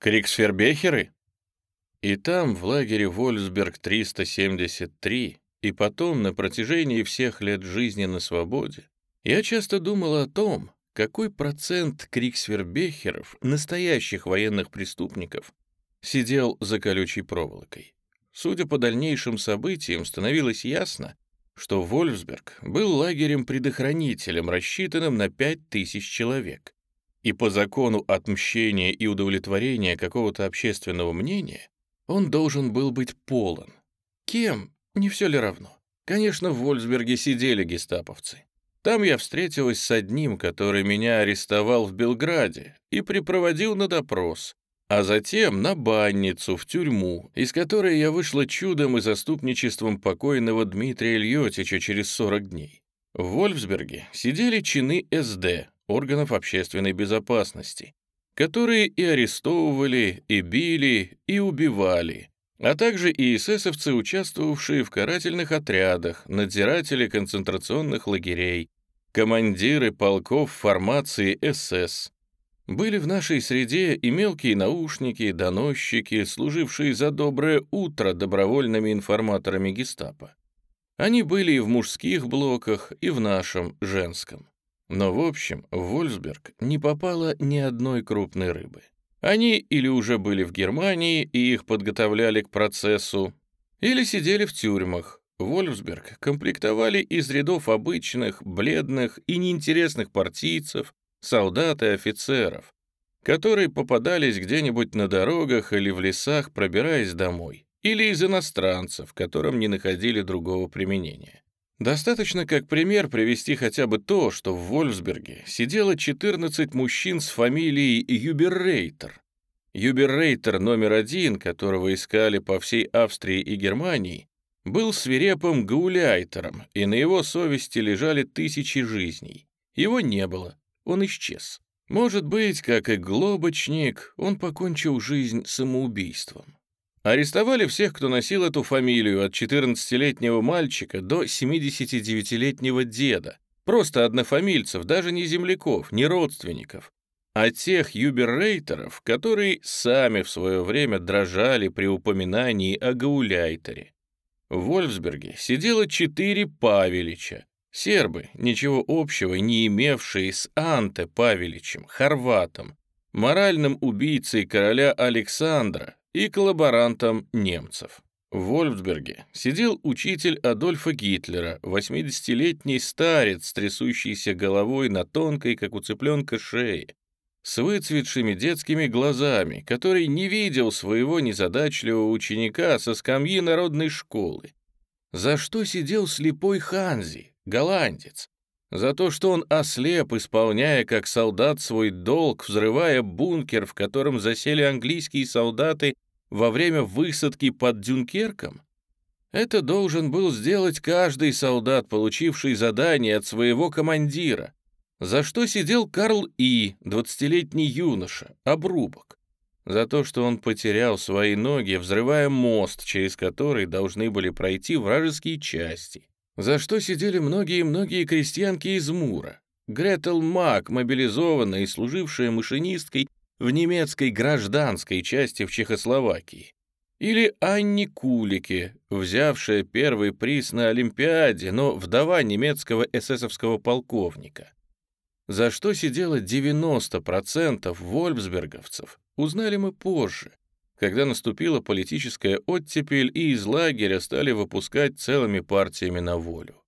Криксфербехеры? И там, в лагере Вольсберг-373, и потом, на протяжении всех лет жизни на свободе, я часто думал о том, какой процент криксвербехеров, настоящих военных преступников, сидел за колючей проволокой. Судя по дальнейшим событиям, становилось ясно, что Вольфсберг был лагерем-предохранителем, рассчитанным на 5000 человек. И по закону отмщения и удовлетворения какого-то общественного мнения он должен был быть полон. Кем? Не все ли равно? Конечно, в Вольфсберге сидели гестаповцы. Там я встретилась с одним, который меня арестовал в Белграде и припроводил на допрос, а затем на банницу, в тюрьму, из которой я вышла чудом и заступничеством покойного Дмитрия Льотича через 40 дней. В Вольфсберге сидели чины СД, органов общественной безопасности, которые и арестовывали, и били, и убивали, а также и эсэсовцы, участвовавшие в карательных отрядах, надзиратели концентрационных лагерей, командиры полков формации СС, были в нашей среде и мелкие наушники, доносчики, служившие за доброе утро добровольными информаторами гестапо. Они были и в мужских блоках, и в нашем, женском. Но, в общем, в Вольсберг не попало ни одной крупной рыбы. Они или уже были в Германии и их подготовляли к процессу, или сидели в тюрьмах. Вольфсберг комплектовали из рядов обычных, бледных и неинтересных партийцев, солдат и офицеров, которые попадались где-нибудь на дорогах или в лесах, пробираясь домой, или из иностранцев, которым не находили другого применения. Достаточно как пример привести хотя бы то, что в Вольфсберге сидело 14 мужчин с фамилией Юберрейтер. Юберрейтер номер один, которого искали по всей Австрии и Германии, был свирепым гауляйтером, и на его совести лежали тысячи жизней. Его не было, он исчез. Может быть, как и глобочник, он покончил жизнь самоубийством. Арестовали всех, кто носил эту фамилию, от 14-летнего мальчика до 79-летнего деда. Просто однофамильцев, даже не земляков, не родственников. А тех юберрейтеров, которые сами в свое время дрожали при упоминании о гауляйтере. В Вольфсберге сидело четыре Павелича, Сербы, ничего общего не имевшие с Анте Павеличем, хорватом, моральным убийцей короля Александра и коллаборантом немцев. В Вольфсберге сидел учитель Адольфа Гитлера, 80-летний старец, трясущийся головой на тонкой, как у цыпленка, шее, с выцветшими детскими глазами, который не видел своего незадачливого ученика со скамьи народной школы. За что сидел слепой Ханзи, голландец. За то, что он ослеп, исполняя как солдат свой долг, взрывая бункер, в котором засели английские солдаты во время высадки под Дюнкерком? Это должен был сделать каждый солдат, получивший задание от своего командира. За что сидел Карл И, 20-летний юноша, обрубок? За то, что он потерял свои ноги, взрывая мост, через который должны были пройти вражеские части за что сидели многие-многие крестьянки из Мура. Гретел Мак, мобилизованная и служившая машинисткой в немецкой гражданской части в Чехословакии. Или Анни Кулике, взявшая первый приз на Олимпиаде, но вдова немецкого эсэсовского полковника. За что сидело 90% вольфсберговцев, узнали мы позже когда наступила политическая оттепель и из лагеря стали выпускать целыми партиями на волю.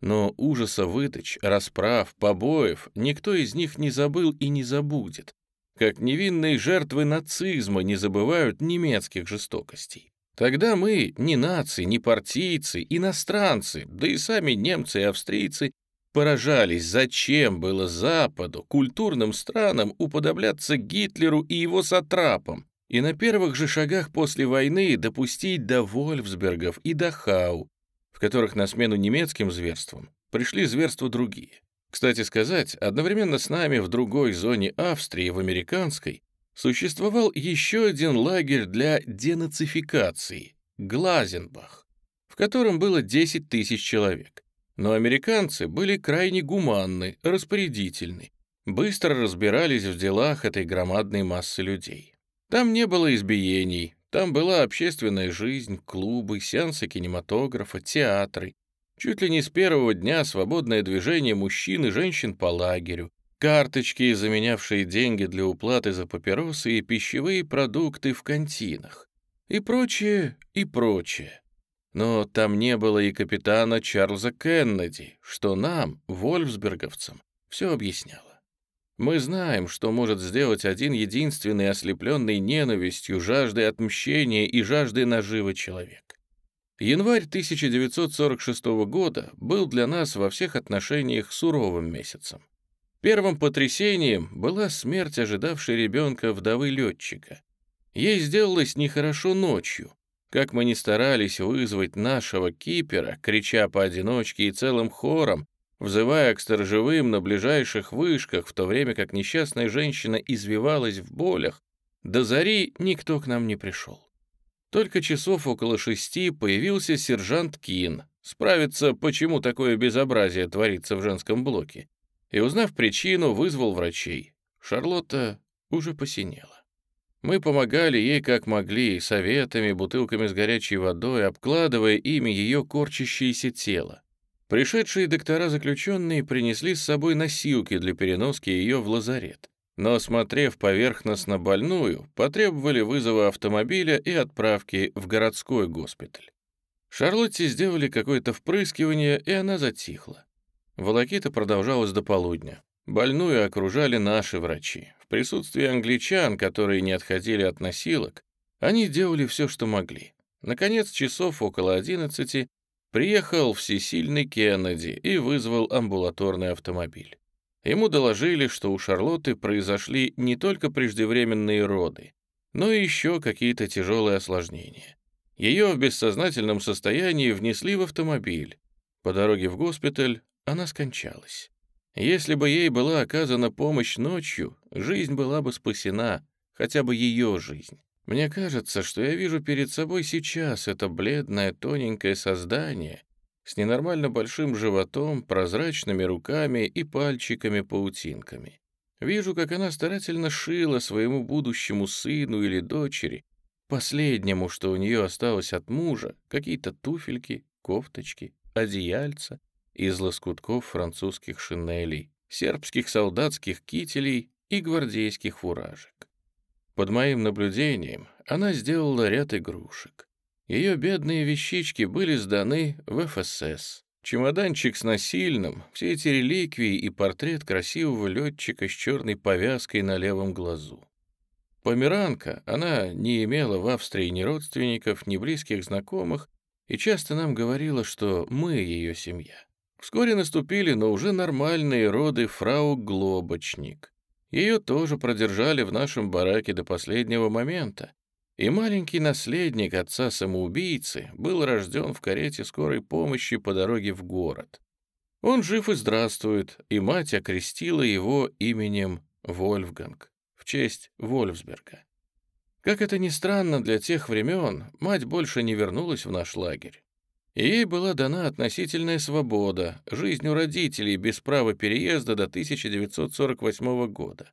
Но ужаса выдач, расправ, побоев никто из них не забыл и не забудет, как невинные жертвы нацизма не забывают немецких жестокостей. Тогда мы, ни нации, ни партийцы, иностранцы, да и сами немцы и австрийцы, поражались, зачем было Западу, культурным странам, уподобляться Гитлеру и его сатрапам, и на первых же шагах после войны допустить до Вольфсбергов и Дахау, в которых на смену немецким зверствам пришли зверства другие. Кстати сказать, одновременно с нами в другой зоне Австрии, в американской, существовал еще один лагерь для денацификации — Глазенбах, в котором было 10 тысяч человек. Но американцы были крайне гуманны, распорядительны, быстро разбирались в делах этой громадной массы людей. Там не было избиений, там была общественная жизнь, клубы, сеансы кинематографа, театры. Чуть ли не с первого дня свободное движение мужчин и женщин по лагерю, карточки, заменявшие деньги для уплаты за папиросы и пищевые продукты в кантинах. И прочее, и прочее. Но там не было и капитана Чарльза Кеннеди, что нам, вольфсберговцам, все объясняло. Мы знаем, что может сделать один единственный ослепленный ненавистью, жаждой отмщения и жаждой наживы человек. Январь 1946 года был для нас во всех отношениях суровым месяцем. Первым потрясением была смерть ожидавшей ребенка вдовы летчика. Ей сделалось нехорошо ночью. Как мы ни старались вызвать нашего кипера, крича поодиночке и целым хором, взывая к сторожевым на ближайших вышках, в то время как несчастная женщина извивалась в болях, до зари никто к нам не пришел. Только часов около шести появился сержант Кин, справиться, почему такое безобразие творится в женском блоке, и, узнав причину, вызвал врачей. Шарлотта уже посинела. Мы помогали ей как могли, советами, бутылками с горячей водой, обкладывая ими ее корчащееся тело. Пришедшие доктора-заключенные принесли с собой носилки для переноски ее в лазарет. Но, осмотрев поверхностно больную, потребовали вызова автомобиля и отправки в городской госпиталь. Шарлотте сделали какое-то впрыскивание, и она затихла. Волокита продолжалась до полудня. Больную окружали наши врачи. В присутствии англичан, которые не отходили от носилок, они делали все, что могли. Наконец, часов около одиннадцати Приехал всесильный Кеннеди и вызвал амбулаторный автомобиль. Ему доложили, что у Шарлотты произошли не только преждевременные роды, но и еще какие-то тяжелые осложнения. Ее в бессознательном состоянии внесли в автомобиль. По дороге в госпиталь она скончалась. Если бы ей была оказана помощь ночью, жизнь была бы спасена, хотя бы ее жизнь. Мне кажется, что я вижу перед собой сейчас это бледное тоненькое создание с ненормально большим животом, прозрачными руками и пальчиками-паутинками. Вижу, как она старательно шила своему будущему сыну или дочери, последнему, что у нее осталось от мужа, какие-то туфельки, кофточки, одеяльца из лоскутков французских шинелей, сербских солдатских кителей и гвардейских фуражек. Под моим наблюдением она сделала ряд игрушек. Ее бедные вещички были сданы в ФСС. Чемоданчик с насильным, все эти реликвии и портрет красивого летчика с черной повязкой на левом глазу. Померанка, она не имела в Австрии ни родственников, ни близких знакомых, и часто нам говорила, что мы ее семья. Вскоре наступили, но уже нормальные роды фрау Глобочник. Ее тоже продержали в нашем бараке до последнего момента. И маленький наследник отца-самоубийцы был рожден в карете скорой помощи по дороге в город. Он жив и здравствует, и мать окрестила его именем Вольфганг в честь Вольфсберга. Как это ни странно для тех времен, мать больше не вернулась в наш лагерь ей была дана относительная свобода, жизнь у родителей без права переезда до 1948 года.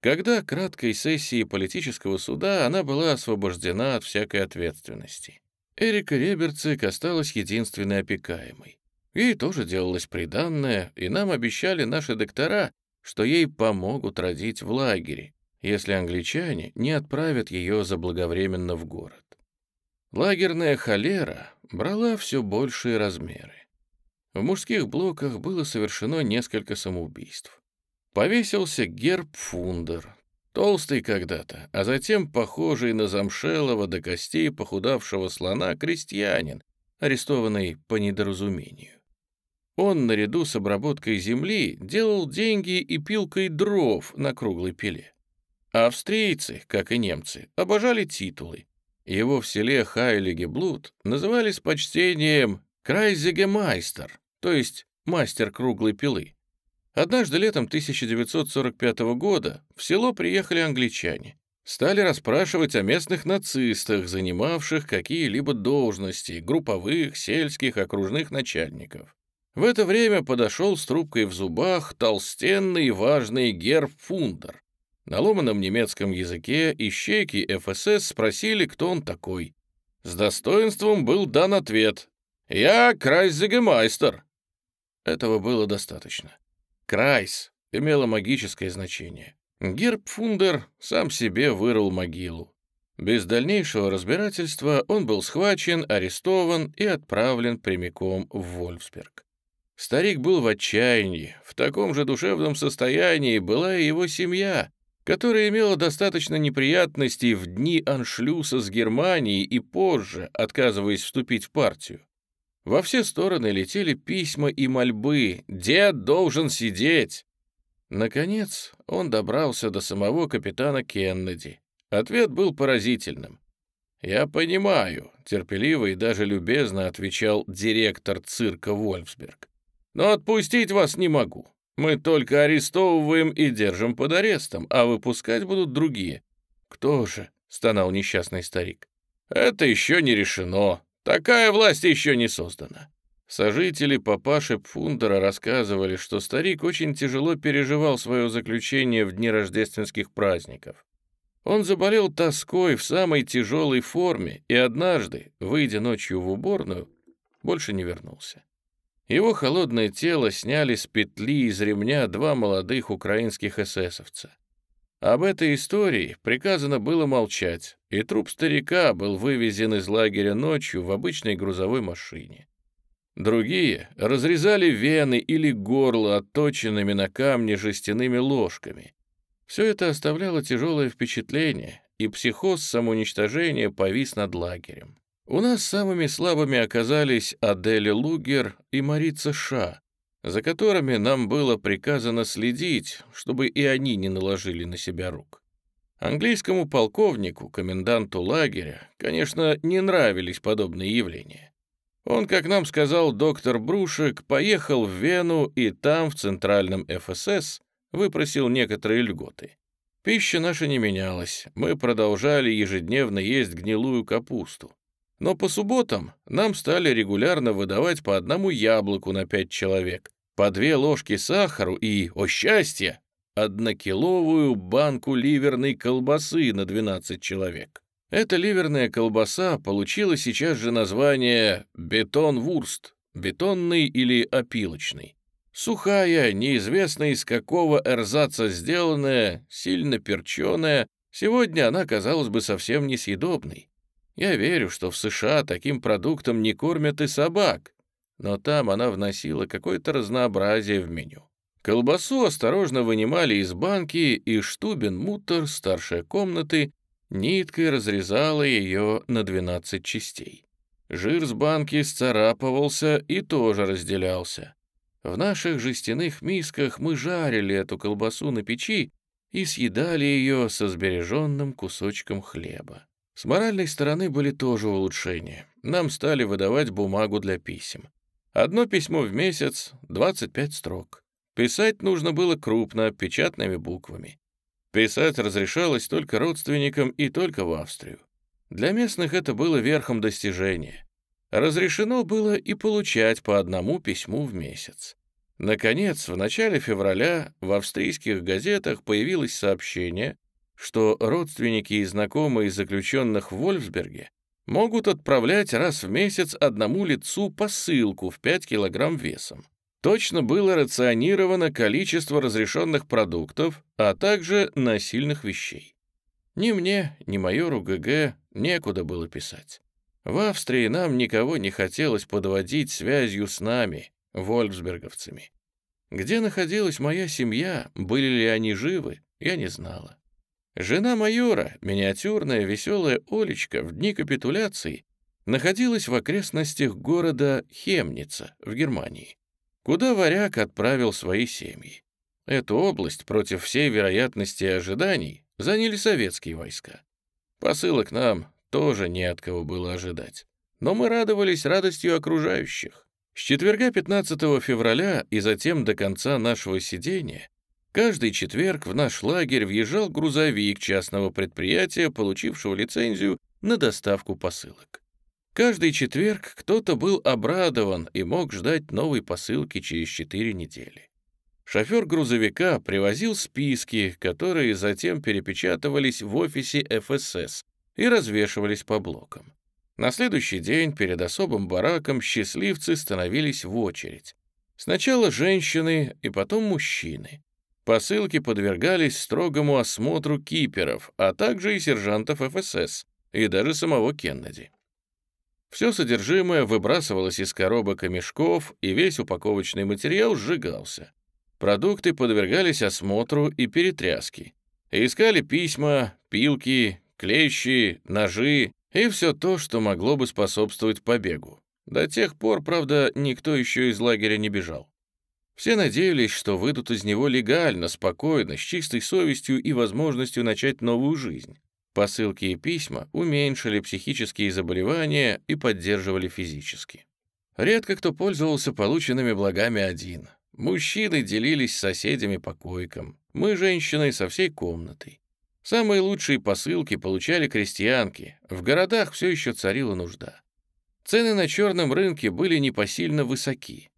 Когда краткой сессии политического суда она была освобождена от всякой ответственности. Эрика Реберцик осталась единственной опекаемой. Ей тоже делалось приданное, и нам обещали наши доктора, что ей помогут родить в лагере, если англичане не отправят ее заблаговременно в город. Лагерная холера брала все большие размеры. В мужских блоках было совершено несколько самоубийств. Повесился герб Фундер, толстый когда-то, а затем похожий на замшелого до костей похудавшего слона крестьянин, арестованный по недоразумению. Он наряду с обработкой земли делал деньги и пилкой дров на круглой пиле. австрийцы, как и немцы, обожали титулы, его в селе Хайлигеблуд называли с почтением Крайзегемайстер, то есть мастер круглой пилы. Однажды летом 1945 года в село приехали англичане. Стали расспрашивать о местных нацистах, занимавших какие-либо должности, групповых, сельских, окружных начальников. В это время подошел с трубкой в зубах толстенный важный герб Фундер. На ломаном немецком языке ищейки ФСС спросили, кто он такой. С достоинством был дан ответ «Я Крайс-Зегемайстер». Этого было достаточно. Крайс имело магическое значение. Герр Пфундер сам себе вырыл могилу. Без дальнейшего разбирательства он был схвачен, арестован и отправлен прямиком в Вольфсберг. Старик был в отчаянии, в таком же душевном состоянии была и его семья, которая имела достаточно неприятностей в дни аншлюса с Германией и позже, отказываясь вступить в партию. Во все стороны летели письма и мольбы «Дед должен сидеть!». Наконец он добрался до самого капитана Кеннеди. Ответ был поразительным. «Я понимаю», — терпеливо и даже любезно отвечал директор цирка Вольфсберг. «Но отпустить вас не могу. Мы только арестовываем и держим под арестом, а выпускать будут другие». «Кто же?» — стонал несчастный старик. «Это еще не решено. Такая власть еще не создана». Сожители папаши Пфундера рассказывали, что старик очень тяжело переживал свое заключение в дни рождественских праздников. Он заболел тоской в самой тяжелой форме и однажды, выйдя ночью в уборную, больше не вернулся. Его холодное тело сняли с петли из ремня два молодых украинских эсэсовца. Об этой истории приказано было молчать, и труп старика был вывезен из лагеря ночью в обычной грузовой машине. Другие разрезали вены или горло отточенными на камне жестяными ложками, все это оставляло тяжелое впечатление, и психоз самоуничтожения повис над лагерем. У нас самыми слабыми оказались Аделя Лугер и Марица Ша, за которыми нам было приказано следить, чтобы и они не наложили на себя рук. Английскому полковнику, коменданту лагеря, конечно, не нравились подобные явления. Он, как нам сказал доктор Брушек, поехал в Вену и там, в центральном ФСС, выпросил некоторые льготы. Пища наша не менялась, мы продолжали ежедневно есть гнилую капусту. Но по субботам нам стали регулярно выдавать по одному яблоку на пять человек, по две ложки сахару и, о счастье, однокиловую банку ливерной колбасы на 12 человек. Эта ливерная колбаса получила сейчас же название «бетон-вурст», бетонный или опилочный. Сухая, неизвестно из какого эрзаца сделанная, сильно перченая, сегодня она казалась бы совсем несъедобной. Я верю, что в США таким продуктом не кормят и собак, но там она вносила какое-то разнообразие в меню. Колбасу осторожно вынимали из банки, и Штубин Муттер, старшая комнаты, ниткой разрезала ее на 12 частей. Жир с банки сцарапывался и тоже разделялся. В наших жестяных мисках мы жарили эту колбасу на печи и съедали ее со сбереженным кусочком хлеба. С моральной стороны были тоже улучшения. Нам стали выдавать бумагу для писем. Одно письмо в месяц, 25 строк. Писать нужно было крупно, печатными буквами. Писать разрешалось только родственникам и только в Австрию. Для местных это было верхом достижения. Разрешено было и получать по одному письму в месяц. Наконец, в начале февраля в австрийских газетах появилось сообщение, что родственники и знакомые заключенных в Вольфсберге могут отправлять раз в месяц одному лицу посылку в 5 килограмм весом. Точно было рационировано количество разрешенных продуктов, а также насильных вещей. Ни мне, ни майору ГГ некуда было писать. В Австрии нам никого не хотелось подводить связью с нами, вольфсберговцами. Где находилась моя семья, были ли они живы, я не знала. Жена майора, миниатюрная веселая Олечка, в дни капитуляции находилась в окрестностях города Хемница в Германии, куда варяг отправил свои семьи. Эту область против всей вероятности и ожиданий заняли советские войска. Посылок нам тоже не от кого было ожидать. Но мы радовались радостью окружающих. С четверга 15 февраля и затем до конца нашего сидения каждый четверг в наш лагерь въезжал грузовик частного предприятия, получившего лицензию на доставку посылок. Каждый четверг кто-то был обрадован и мог ждать новой посылки через четыре недели. Шофер грузовика привозил списки, которые затем перепечатывались в офисе ФСС и развешивались по блокам. На следующий день перед особым бараком счастливцы становились в очередь. Сначала женщины и потом мужчины. Посылки подвергались строгому осмотру киперов, а также и сержантов ФСС, и даже самого Кеннеди. Все содержимое выбрасывалось из коробок и мешков, и весь упаковочный материал сжигался. Продукты подвергались осмотру и перетряске. Искали письма, пилки, клещи, ножи и все то, что могло бы способствовать побегу. До тех пор, правда, никто еще из лагеря не бежал. Все надеялись, что выйдут из него легально, спокойно, с чистой совестью и возможностью начать новую жизнь. Посылки и письма уменьшили психические заболевания и поддерживали физически. Редко кто пользовался полученными благами один. Мужчины делились с соседями по койкам, мы, женщины, со всей комнатой. Самые лучшие посылки получали крестьянки, в городах все еще царила нужда. Цены на черном рынке были непосильно высоки.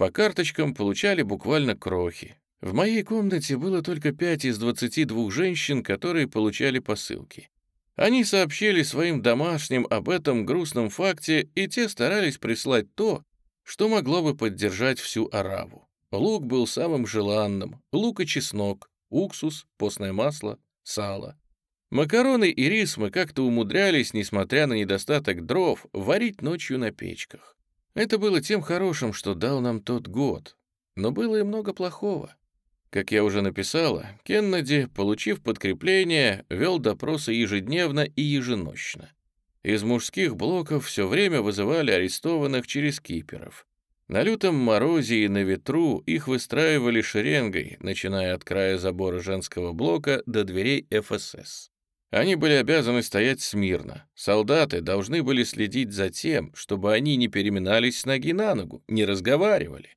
По карточкам получали буквально крохи, в моей комнате было только пять из 22 женщин, которые получали посылки. Они сообщили своим домашним об этом грустном факте, и те старались прислать то, что могло бы поддержать всю ораву. Лук был самым желанным, лук и чеснок, уксус, постное масло, сало. Макароны и рис мы как-то умудрялись, несмотря на недостаток дров, варить ночью на печках. Это было тем хорошим, что дал нам тот год, но было и много плохого. Как я уже написала, Кеннеди, получив подкрепление, вел допросы ежедневно и еженочно. Из мужских блоков все время вызывали арестованных через киперов. На лютом морозе и на ветру их выстраивали шеренгой, начиная от края забора женского блока до дверей ФСС. Они были обязаны стоять смирно. Солдаты должны были следить за тем, чтобы они не переминались с ноги на ногу, не разговаривали.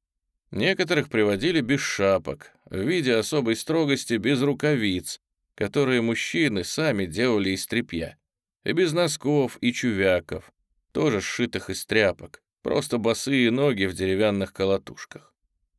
Некоторых приводили без шапок, в виде особой строгости без рукавиц, которые мужчины сами делали из тряпья, и без носков и чувяков, тоже сшитых из тряпок, просто босые ноги в деревянных колотушках.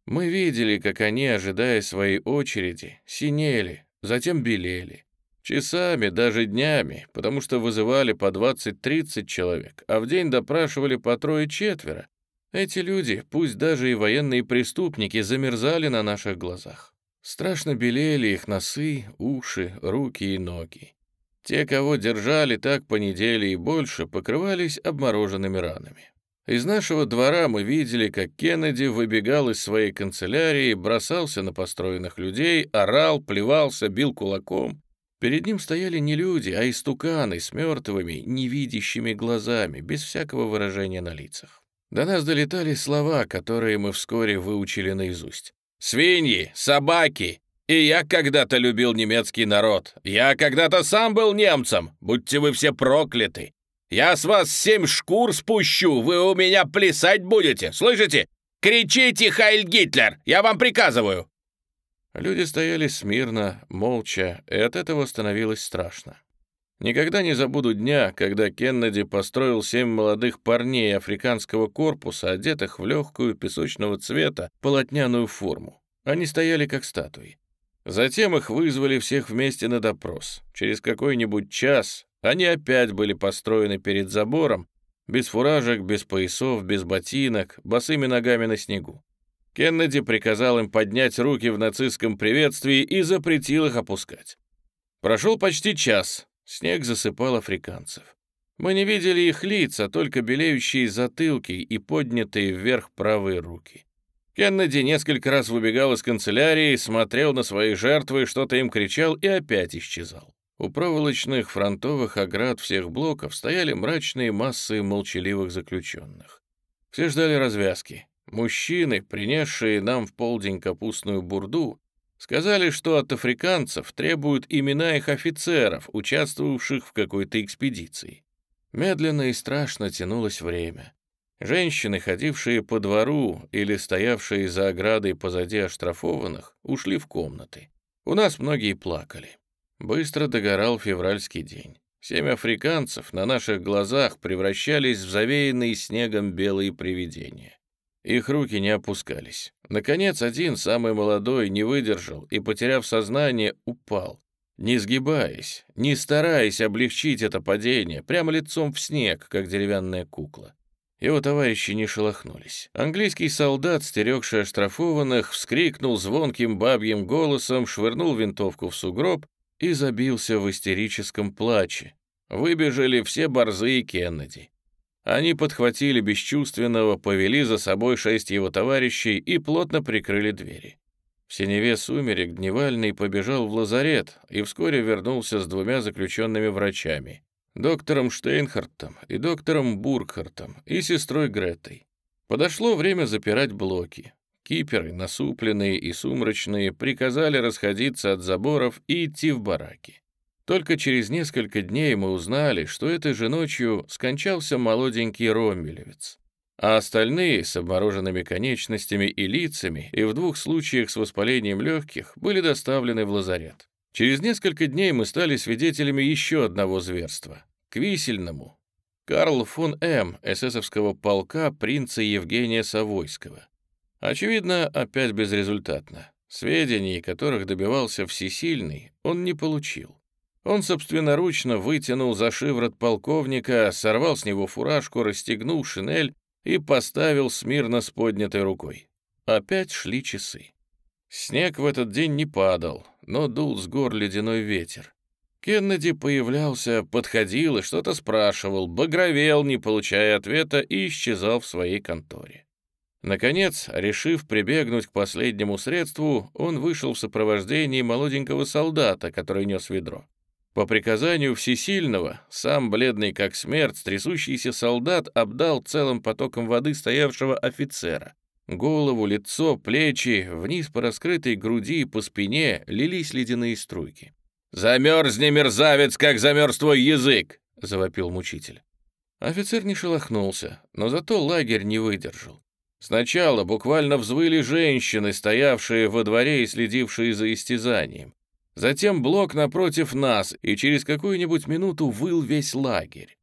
Мы видели, как они, ожидая своей очереди, синели, затем белели. Часами, даже днями, потому что вызывали по 20-30 человек, а в день допрашивали по трое-четверо, эти люди, пусть даже и военные преступники, замерзали на наших глазах. Страшно белели их носы, уши, руки и ноги. Те, кого держали так по неделе и больше, покрывались обмороженными ранами. Из нашего двора мы видели, как Кеннеди выбегал из своей канцелярии, бросался на построенных людей, орал, плевался, бил кулаком. Перед ним стояли не люди, а истуканы с мертвыми, невидящими глазами, без всякого выражения на лицах. До нас долетали слова, которые мы вскоре выучили наизусть. «Свиньи! Собаки! И я когда-то любил немецкий народ. Я когда-то сам был немцем. Будьте вы все прокляты. Я с вас семь шкур спущу, вы у меня плясать будете, слышите? Кричите, Хайль Гитлер! Я вам приказываю!» Люди стояли смирно, молча, и от этого становилось страшно. Никогда не забуду дня, когда Кеннеди построил семь молодых парней африканского корпуса, одетых в легкую песочного цвета полотняную форму. Они стояли как статуи. Затем их вызвали всех вместе на допрос. Через какой-нибудь час они опять были построены перед забором, без фуражек, без поясов, без ботинок, босыми ногами на снегу. Кеннеди приказал им поднять руки в нацистском приветствии и запретил их опускать. Прошел почти час, Снег засыпал африканцев. Мы не видели их лиц, а только белеющие затылки и поднятые вверх правые руки. Кеннеди несколько раз выбегал из канцелярии, смотрел на свои жертвы, что-то им кричал и опять исчезал. У проволочных фронтовых оград всех блоков стояли мрачные массы молчаливых заключенных. Все ждали развязки. Мужчины, принесшие нам в полдень капустную бурду, Сказали, что от африканцев требуют имена их офицеров, участвовавших в какой-то экспедиции. Медленно и страшно тянулось время. Женщины, ходившие по двору или стоявшие за оградой позади оштрафованных, ушли в комнаты. У нас многие плакали. Быстро догорал февральский день. Семь африканцев на наших глазах превращались в завеянные снегом белые привидения. Их руки не опускались. Наконец, один, самый молодой, не выдержал и, потеряв сознание, упал. Не сгибаясь, не стараясь облегчить это падение, прямо лицом в снег, как деревянная кукла. Его товарищи не шелохнулись. Английский солдат, стерегший оштрафованных, вскрикнул звонким бабьим голосом, швырнул винтовку в сугроб и забился в истерическом плаче. Выбежали все борзы и Кеннеди. Они подхватили бесчувственного, повели за собой шесть его товарищей и плотно прикрыли двери. В синеве сумерек Дневальный побежал в лазарет и вскоре вернулся с двумя заключенными врачами, доктором Штейнхартом и доктором Бургхартом и сестрой Гретой. Подошло время запирать блоки. Киперы, насупленные и сумрачные, приказали расходиться от заборов и идти в бараки. Только через несколько дней мы узнали, что этой же ночью скончался молоденький роммелевец, а остальные с обмороженными конечностями и лицами и в двух случаях с воспалением легких были доставлены в лазарет. Через несколько дней мы стали свидетелями еще одного зверства — к висельному. Карл фон М. эсэсовского полка принца Евгения Савойского. Очевидно, опять безрезультатно. Сведений, которых добивался всесильный, он не получил. Он собственноручно вытянул за шиворот полковника, сорвал с него фуражку, расстегнул шинель и поставил смирно с поднятой рукой. Опять шли часы. Снег в этот день не падал, но дул с гор ледяной ветер. Кеннеди появлялся, подходил и что-то спрашивал, багровел, не получая ответа, и исчезал в своей конторе. Наконец, решив прибегнуть к последнему средству, он вышел в сопровождении молоденького солдата, который нес ведро. По приказанию всесильного, сам бледный как смерть, трясущийся солдат обдал целым потоком воды стоявшего офицера. Голову, лицо, плечи, вниз по раскрытой груди и по спине лились ледяные струйки. «Замерзни, мерзавец, как замерз твой язык!» — завопил мучитель. Офицер не шелохнулся, но зато лагерь не выдержал. Сначала буквально взвыли женщины, стоявшие во дворе и следившие за истязанием. Затем блок напротив нас, и через какую-нибудь минуту выл весь лагерь.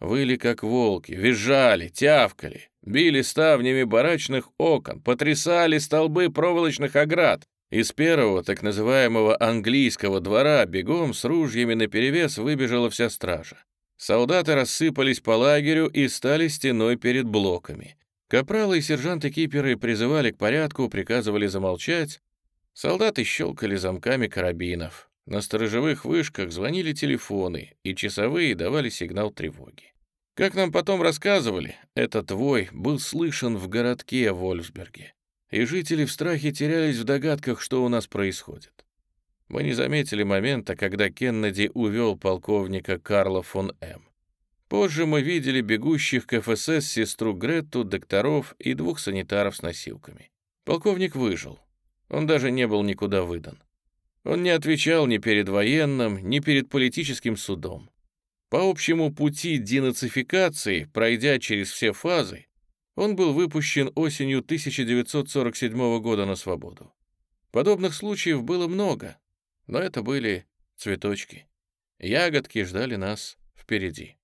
Выли как волки, визжали, тявкали, били ставнями барачных окон, потрясали столбы проволочных оград. Из первого так называемого английского двора бегом с ружьями наперевес выбежала вся стража. Солдаты рассыпались по лагерю и стали стеной перед блоками. Капралы и сержанты-киперы призывали к порядку, приказывали замолчать, Солдаты щелкали замками карабинов. На сторожевых вышках звонили телефоны, и часовые давали сигнал тревоги. Как нам потом рассказывали, этот вой был слышен в городке Вольфсберге, и жители в страхе терялись в догадках, что у нас происходит. Мы не заметили момента, когда Кеннеди увел полковника Карла фон М. Позже мы видели бегущих к ФСС сестру Гретту, докторов и двух санитаров с носилками. Полковник выжил, он даже не был никуда выдан. Он не отвечал ни перед военным, ни перед политическим судом. По общему пути денацификации, пройдя через все фазы, он был выпущен осенью 1947 года на свободу. Подобных случаев было много, но это были цветочки. Ягодки ждали нас впереди.